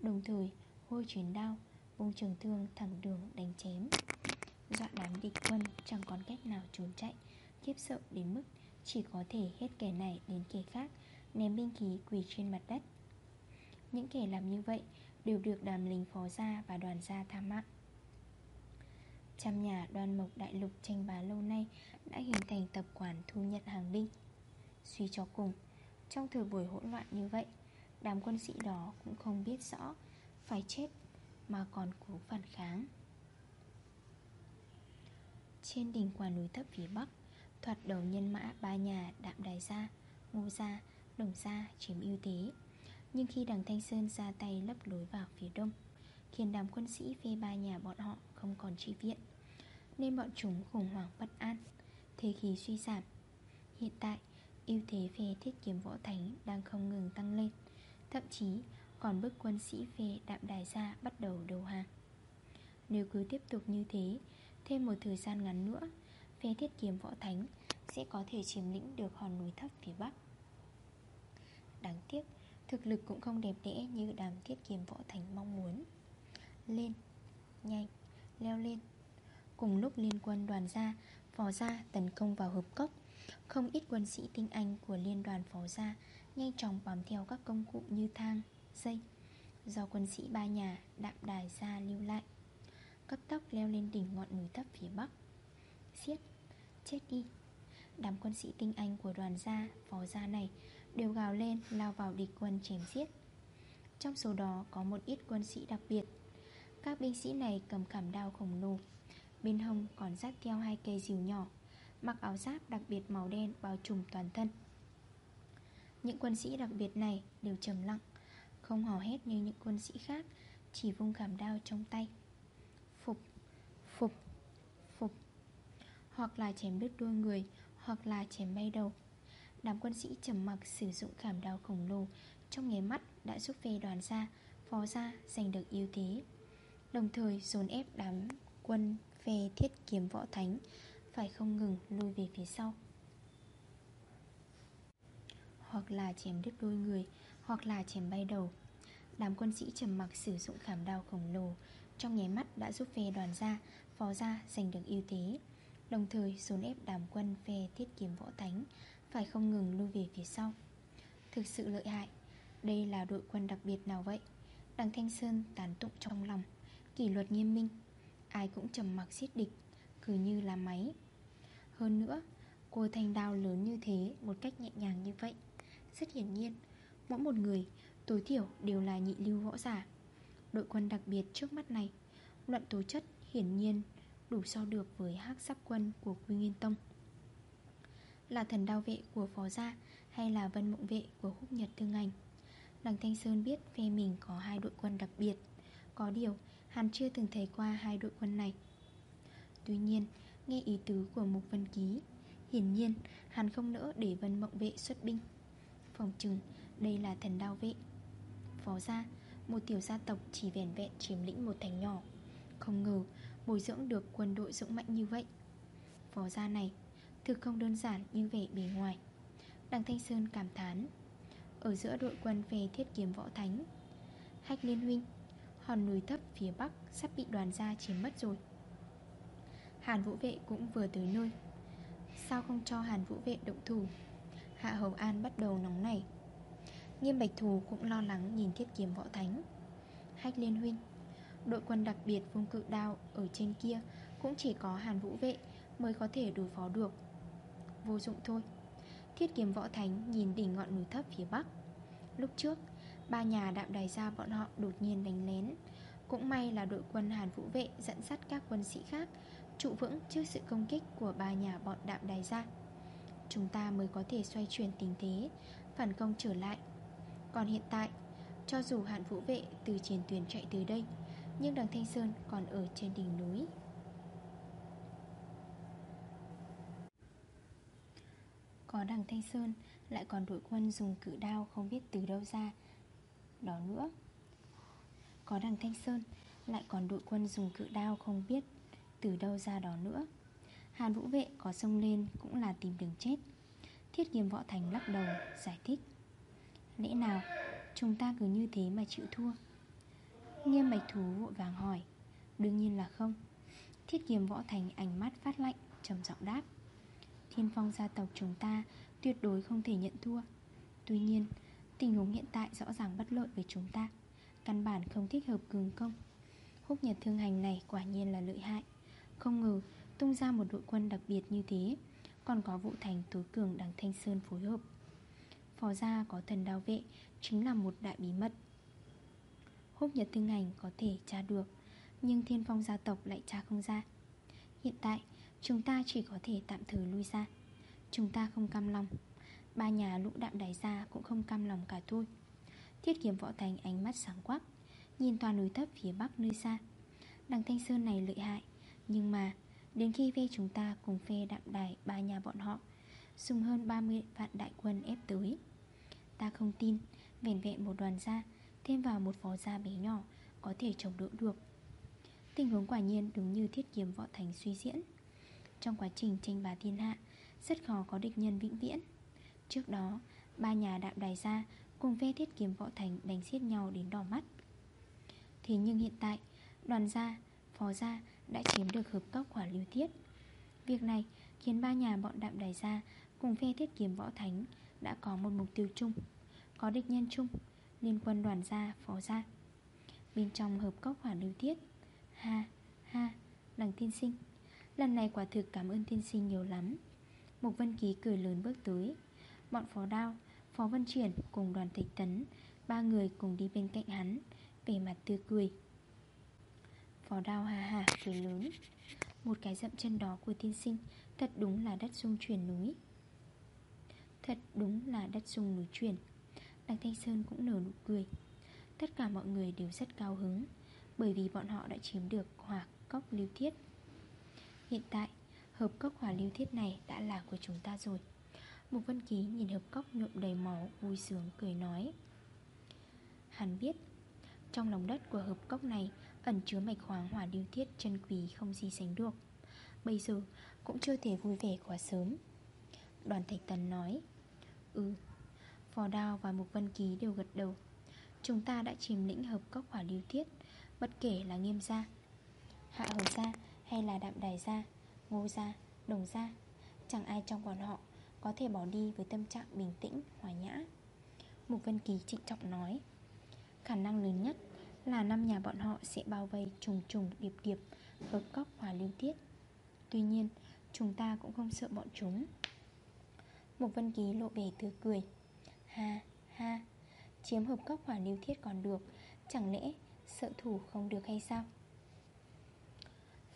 Đồng thời, hôi chuyển đao, Vung trường thương thẳng đường đánh chém. Dọa đám địch quân chẳng còn cách nào trốn chạy, Khiếp sợ đến mức chỉ có thể hết kẻ này đến kẻ khác, Ném binh khí quỳ trên mặt đất. Những kẻ làm như vậy Đều được đàm lính phó gia và đoàn gia tha mạng. Trăm nhà đoan mộc đại lục tranh bá lâu nay Đã hình thành tập quản thu nhận hàng binh Suy cho cùng Trong thời buổi hỗn loạn như vậy Đám quân sĩ đó cũng không biết rõ Phải chết Mà còn cố phản kháng. Trên đỉnh quả núi thấp phía bắc Thoạt đầu nhân mã ba nhà đạm đài gia Ngô gia, đồng gia chiếm ưu thế. Nhưng khi đằng Thanh Sơn ra tay lấp lối vào phía đông Khiến đám quân sĩ phê ba nhà bọn họ không còn chi viện, Nên bọn chúng khủng hoảng bất an, Thế khí suy giảm. Hiện tại, ưu thế phe thiết kiếm võ thánh đang không ngừng tăng lên, Thậm chí còn bức quân sĩ phe đạm đài gia bắt đầu đầu hàng. Nếu cứ tiếp tục như thế, Thêm một thời gian ngắn nữa, phe thiết kiếm võ thánh Sẽ có thể chiếm lĩnh được hòn núi thấp phía bắc. Đáng tiếc, Thực lực cũng không đẹp đẽ như đàm thiết kiếm võ thánh mong muốn. Lên, Nhanh. Leo lên. Cùng lúc liên quân đoàn ra Phó ra tấn công vào hợp cốc. Không ít quân sĩ tinh anh của liên đoàn phó ra Nhanh chóng bám theo các công cụ như thang, dây. Do quân sĩ ba nhà đạm đài ra lưu lại. Cấp tốc leo lên đỉnh ngọn núi thấp phía bắc. Xiết Chết đi. Đám quân sĩ tinh anh của đoàn gia, phó gia này Đều gào lên lao vào địch quân chém giết. Trong số đó có một ít quân sĩ đặc biệt các binh sĩ này cầm cảm đao khổng lồ. Bên hông còn dắt theo hai cây rìu nhỏ Mặc áo giáp đặc biệt màu đen bao trùm toàn thân. Những quân sĩ đặc biệt này đều trầm lặng Không hò hét như những quân sĩ khác Chỉ vung cảm đao trong tay. Phục, phục, phục Hoặc là chém đứt đuôi người Hoặc là chém bay đầu. Đám quân sĩ trầm mặc sử dụng cảm đao khổng lồ Trong nghề mắt đã giúp phe đoàn gia Phó gia giành được ưu thế. Đồng thời dồn ép đám quân phe thiết kiếm võ thánh Phải không ngừng lui về phía sau. Hoặc là chém đứt đôi người, Hoặc là chém bay đầu. Đám quân sĩ trầm mặc sử dụng khảm đao khổng lồ, Trong nháy mắt đã giúp phe đoàn gia Phó gia giành được ưu thế. Đồng thời dồn ép đám quân phe thiết kiếm võ thánh Phải không ngừng lui về phía sau. Thực sự lợi hại, Đây là đội quân đặc biệt nào vậy? Đằng Thanh Sơn tán tụng trong lòng. Kỷ luật nghiêm minh. Ai cũng trầm mặc xiết địch, Cứ như là máy. Hơn nữa, Cô thanh đao lớn như thế, Một cách nhẹ nhàng như vậy, Rất hiển nhiên, Mỗi một người, tối thiểu đều là nhị lưu võ giả. Đội quân đặc biệt trước mắt này, Luận tố chất hiển nhiên đủ so được với hắc sắc quân của Quy Nguyên Tông. Là thần đao vệ của phó gia hay là vân mộng vệ của húc nhật thương ảnh. Đằng Thanh Sơn biết phe mình có hai đội quân đặc biệt, Có điều hắn chưa từng thấy qua hai đội quân này. Tuy nhiên nghe ý tứ của Mục Vân Ký Hiển nhiên hắn không nỡ để vân mộng vệ xuất binh. Phòng trừng, đây là thần đao vệ. Phó gia Một tiểu gia tộc chỉ vẻn vẹn chiếm lĩnh một thành nhỏ. Không ngờ bồi dưỡng được quân đội dũng mạnh như vậy. Phó gia này Thực không đơn giản như vẻ bề ngoài. Đằng Thanh Sơn cảm thán Ở giữa đội quân về thiết kiếm võ thánh Hách liên huynh Hòn núi thấp phía bắc Sắp bị đoàn gia chiếm mất rồi. Hàn vũ vệ cũng vừa tới nơi. Sao không cho Hàn vũ vệ động thủ? Hạ Hồng An bắt đầu nóng nảy. Nghiêm Bạch Thù cũng lo lắng nhìn thiết kiếm võ thánh. Hách liên huynh, Đội quân đặc biệt vùng cự đao Ở trên kia cũng chỉ có Hàn Vũ Vệ Mới có thể đối phó được. Vô dụng thôi. Thiết kiếm võ thánh nhìn đỉnh ngọn núi thấp phía bắc. Lúc trước Ba nhà đạm đài ra bọn họ đột nhiên đánh lén. Cũng may là đội quân Hàn Vũ Vệ Dẫn dắt các quân sĩ khác, Trụ vững trước sự công kích của ba nhà bọn đạm đài ra. Chúng ta mới có thể xoay chuyển tình thế, Phản công trở lại. Còn hiện tại, Cho dù Hàn Vũ Vệ từ chiến tuyến chạy tới đây, Nhưng đằng Thanh Sơn còn ở trên đỉnh núi. Có đằng Thanh Sơn, Lại còn đội quân dùng cử đao không biết từ đâu ra đó nữa. Có đằng Thanh Sơn, Lại còn đội quân dùng cự đao không biết Từ đâu ra đó nữa. Hàn Vũ Vệ có sông lên Cũng là tìm đường chết. Thiết kiếm võ thành lắc đầu, giải thích. Lẽ nào Chúng ta cứ như thế mà chịu thua? Nghiêm bạch thú vội vàng hỏi. Đương nhiên là không. Thiết kiếm võ thành ánh mắt phát lạnh, trầm giọng đáp. Thiên phong gia tộc chúng ta Tuyệt đối không thể nhận thua. Tuy nhiên tình huống hiện tại rõ ràng bất lợi với chúng ta. Căn bản không thích hợp cường công. Húc nhật thương hành này quả nhiên là lợi hại. Không ngờ, tung ra một đội quân đặc biệt như thế, Còn có vụ thành tối cường đằng Thanh Sơn phối hợp. Phó gia có thần đao vệ Chính là một đại bí mật. Húc nhật thương hành có thể tra được, Nhưng thiên phong gia tộc lại tra không ra. Hiện tại, Chúng ta chỉ có thể tạm thời lui ra. Chúng ta không cam lòng. Ba nhà lũ đạm đáy ra cũng không cam lòng cả thôi. Thiết kiếm võ thành ánh mắt sáng quắc, Nhìn toàn núi thấp phía bắc nơi xa. Đằng Thanh Sơn này lợi hại, Nhưng mà Đến khi phe chúng ta cùng phe đạm đài ba nhà bọn họ Dùng hơn 30 vạn đại quân ép tới. Ta không tin Vẹn vẹn một đoàn gia Thêm vào một phó gia bé nhỏ Có thể chống đỡ được. Tình huống quả nhiên đúng như thiết kiếm võ thành suy diễn. Trong quá trình tranh bá thiên hạ, Rất khó có địch nhân vĩnh viễn. Trước đó Ba nhà đạm đài gia Cùng phe thiết kiếm võ thành đánh xiết nhau đến đỏ mắt. Thế nhưng hiện tại Đoàn gia, phó gia đã chiếm được hợp cốc hỏa lưu thiết. Việc này khiến ba nhà bọn đạm đài gia Cùng phe thiết kiếm võ thánh Đã có một mục tiêu chung Có địch nhân chung Liên quân đoàn gia, phó gia. Bên trong hợp cốc hỏa lưu thiết Ha, ha, đằng tiên sinh Lần này quả thực cảm ơn tiên sinh nhiều lắm. Mục Vân Ký cười lớn bước tới. Bọn phó đao, phó Vân Chuyển cùng đoàn tịch tấn Ba người cùng đi bên cạnh hắn Về mặt tươi cười. Phó đao hà hà cười lớn. Một cái dậm chân đó của tiên sinh Thật đúng là đất sung chuyển núi. Thật đúng là đất sung núi chuyển. Đăng Thanh Sơn cũng nở nụ cười. Tất cả mọi người đều rất cao hứng Bởi vì bọn họ đã chiếm được hỏa cốc lưu thiết. Hiện tại Hợp cốc hỏa lưu thiết này đã là của chúng ta rồi. Mục Vân Ký nhìn hợp cốc nhuộm đầy máu Vui sướng cười nói. Hắn biết Trong lòng đất của hợp cốc này Ẩn chứa mạch khoáng hỏa điêu thiết chân quý không gì sánh được. Bây giờ cũng chưa thể vui vẻ quá sớm. Đoàn Thạch Tần nói Ừ Phò Đao và Mục Vân Ký đều gật đầu. Chúng ta đã chiếm lĩnh hợp cốc hỏa điêu thiết Bất kể là nghiêm gia Hạ hầu gia hay là đạm đài gia Ngô gia, đồng gia Chẳng ai trong bọn họ có thể bỏ đi với tâm trạng bình tĩnh, hòa nhã. Mục Vân Ký trịnh trọng nói Khả năng lớn nhất Là năm nhà bọn họ sẽ bao vây trùng trùng điệp điệp Hợp cốc hòa lưu tiết Tuy nhiên Chúng ta cũng không sợ bọn chúng. Một Vân Ký lộ vẻ tươi cười Ha ha Chiếm hợp cốc hỏa lưu thiết còn được Chẳng lẽ sợ thủ không được hay sao?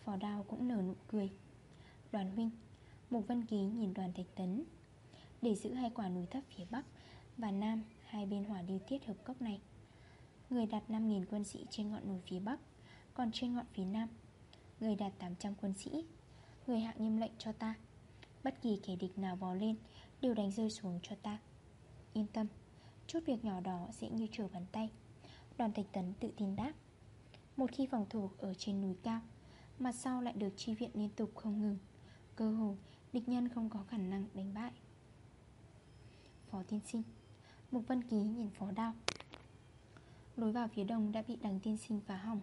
Phó đào cũng nở nụ cười Đoàn huynh Mục Vân Ký nhìn đoàn thạch tấn, Để giữ hai quả núi thấp phía Bắc Và Nam, Hai bên hỏa điều tiết hợp cốc này. Người đặt 5.000 quân sĩ trên ngọn núi phía Bắc, Còn trên ngọn phía Nam. Người đạt 800 quân sĩ, Người hạ nghiêm lệnh cho ta. Bất kỳ kẻ địch nào bò lên Đều đánh rơi xuống cho ta. Yên tâm, Chút việc nhỏ đó sẽ như trở bàn tay. Đoàn thạch tấn tự tin đáp. Một khi phòng thủ ở trên núi cao Mặt sau lại được chi viện liên tục không ngừng? Cơ hồ địch nhân không có khả năng đánh bại. Phó tiên sinh, Mục Vân Ký nhìn phó đao. Lối vào phía đông đã bị đằng tiên sinh phá hỏng.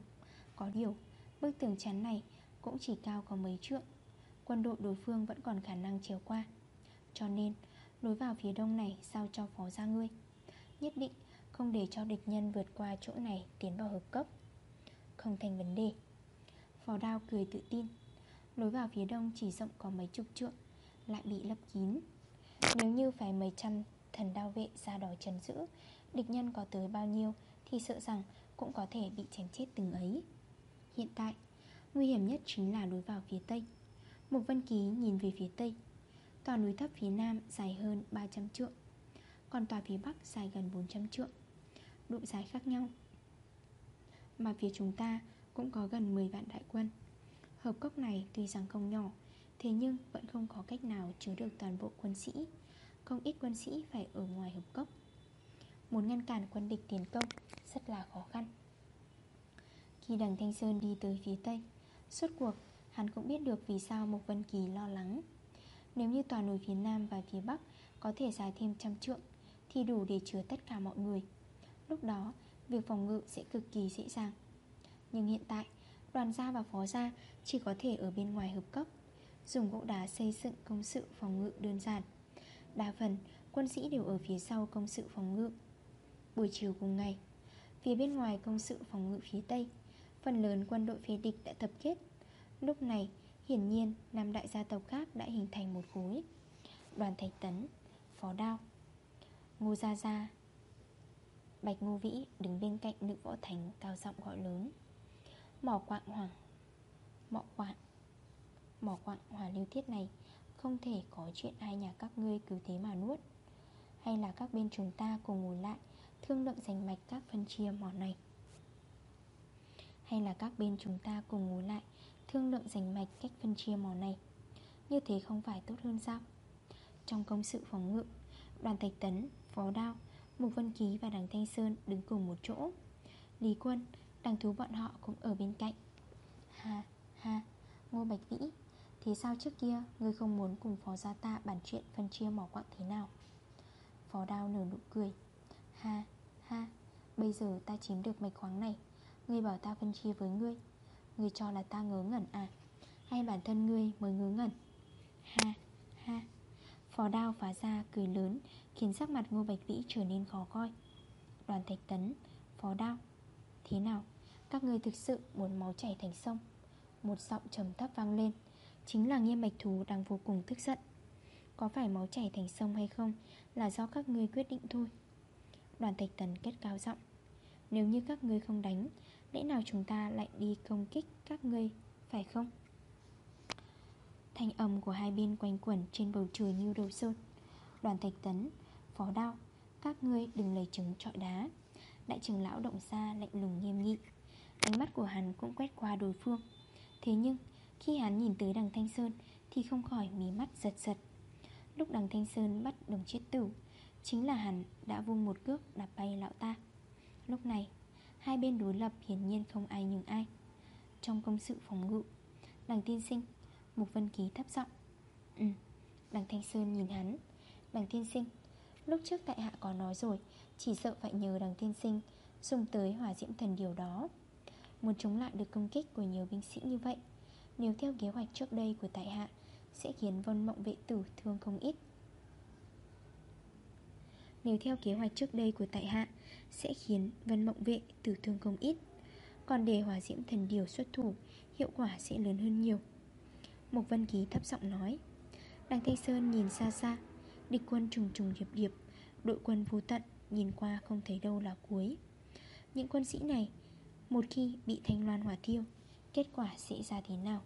Có điều, Bức tường chắn này cũng chỉ cao có mấy trượng. Quân đội đối phương vẫn còn khả năng trèo qua. Cho nên, Lối vào phía đông này sao cho phó ra ngươi. Nhất định không để cho địch nhân vượt qua chỗ này tiến vào hợp cấp. Không thành vấn đề. Phó đao cười tự tin. Lối vào phía đông chỉ rộng có mấy chục trượng, Lại bị lấp kín. Nếu như phải mấy trăm thần đao vệ ra đòi trần giữ, Địch nhân có tới bao nhiêu Thì sợ rằng cũng có thể bị chém chết từng ấy. Hiện tại, Nguy hiểm nhất chính là lối vào phía tây. Một vân ký nhìn về phía tây. Tòa núi thấp phía nam dài hơn 300 trượng, Còn tòa phía bắc dài gần 400 trượng, Độ dài khác nhau. Mà phía chúng ta cũng có gần 10 vạn đại quân. Hợp cốc này tuy rằng không nhỏ, Thế nhưng vẫn không có cách nào chứa được toàn bộ quân sĩ. Không ít quân sĩ phải ở ngoài hợp cốc. Muốn ngăn cản quân địch tiến công Rất là khó khăn. Khi đằng Thanh Sơn đi tới phía Tây, Suốt cuộc hắn cũng biết được vì sao Mộc Vân Kỳ lo lắng. Nếu như toàn núi phía Nam và phía Bắc Có thể dài thêm trăm trượng Thì đủ để chứa tất cả mọi người. Lúc đó, việc phòng ngự sẽ cực kỳ dễ dàng. Nhưng hiện tại Đoàn gia và phó gia chỉ có thể ở bên ngoài hợp cốc, Dùng gỗ đá xây dựng công sự phòng ngự đơn giản. Đa phần, quân sĩ đều ở phía sau công sự phòng ngự. Buổi chiều cùng ngày, Phía bên ngoài công sự phòng ngự phía Tây, Phần lớn quân đội phía địch đã tập kết. Lúc này, hiển nhiên, năm đại gia tộc khác đã hình thành một khối. Đoàn Thạch Tấn, Phó Đao, Ngô Gia Gia, Bạch Ngô Vĩ đứng bên cạnh nữ võ thánh cao giọng gọi lớn. Mỏ quạng hoàng Mỏ quạng. Mỏ quạng hỏa lưu thiết này Không thể có chuyện hai nhà các ngươi cứ thế mà nuốt. Hay là các bên chúng ta cùng ngồi lại Thương lượng giành mạch các phân chia mỏ này. Hay là các bên chúng ta cùng ngồi lại Thương lượng giành mạch cách phân chia mỏ này. Như thế không phải tốt hơn sao? Trong công sự phòng ngự Đoàn Thạch Tấn, Phó Đao Mục Vân Ký và đằng Thanh Sơn đứng cùng một chỗ. Lý Quân, đằng thú bọn họ cũng ở bên cạnh. Ha, ha, Ngô Bạch Vĩ Thế sao trước kia Ngươi không muốn cùng phó gia ta bàn chuyện phân chia mỏ quặng thế nào? Phó đao nở nụ cười. Ha ha Bây giờ ta chiếm được mạch khoáng này Ngươi bảo ta phân chia với ngươi. Ngươi cho là ta ngớ ngẩn à? Hay bản thân ngươi mới ngớ ngẩn? Ha ha Phó đao phá ra cười lớn Khiến sắc mặt Ngô Bạch Vĩ trở nên khó coi. Đoàn Thạch Tấn Phó đao Thế nào? Các người thực sự muốn máu chảy thành sông? Một giọng trầm thấp vang lên. Chính là nghiêm bạch thú đang vô cùng tức giận. Có phải máu chảy thành sông hay không Là do các ngươi quyết định thôi. Đoàn thạch tần kết cao giọng. Nếu như các ngươi không đánh, Lẽ nào chúng ta lại đi công kích các ngươi, Phải không? Thanh âm của hai bên quanh quẩn Trên bầu trời như đầu sơn. Đoàn thạch tấn Phó đao Các ngươi đừng lấy trứng trọi đá. Đại trưởng lão động xa lạnh lùng nghiêm nghị. Ánh mắt của hắn cũng quét qua đối phương. Thế nhưng, khi hắn nhìn tới đằng Thanh Sơn Thì không khỏi mí mắt giật giật. Lúc đằng Thanh Sơn bắt đồng chết tử, Chính là hắn đã vung một cước đạp bay lão ta. Lúc này, Hai bên đối lập hiển nhiên không ai nhường ai. Trong công sự phòng ngự, Đằng tiên sinh, Mục Vân Ký thấp giọng Ừ Đằng Thanh Sơn nhìn hắn. Đằng tiên sinh, Lúc trước tại hạ có nói rồi, Chỉ sợ phải nhờ đằng tiên sinh Dùng tới hỏa diễm thần điều đó. Muốn chống lại được công kích của nhiều binh sĩ như vậy. Nếu theo kế hoạch trước đây của tại hạ, Sẽ khiến vân mộng vệ tử thương không ít. Nếu theo kế hoạch trước đây của tại hạ, Sẽ khiến vân mộng vệ tử thương không ít. Còn để hỏa diễm thần điều xuất thủ, Hiệu quả sẽ lớn hơn nhiều. Một vân ký thấp giọng nói, Đằng Tây Sơn nhìn xa xa, Địch quân trùng trùng điệp điệp, Đội quân vô tận, Nhìn qua không thấy đâu là cuối. Những quân sĩ này một khi bị thanh loan hỏa thiêu Kết quả sẽ ra thế nào?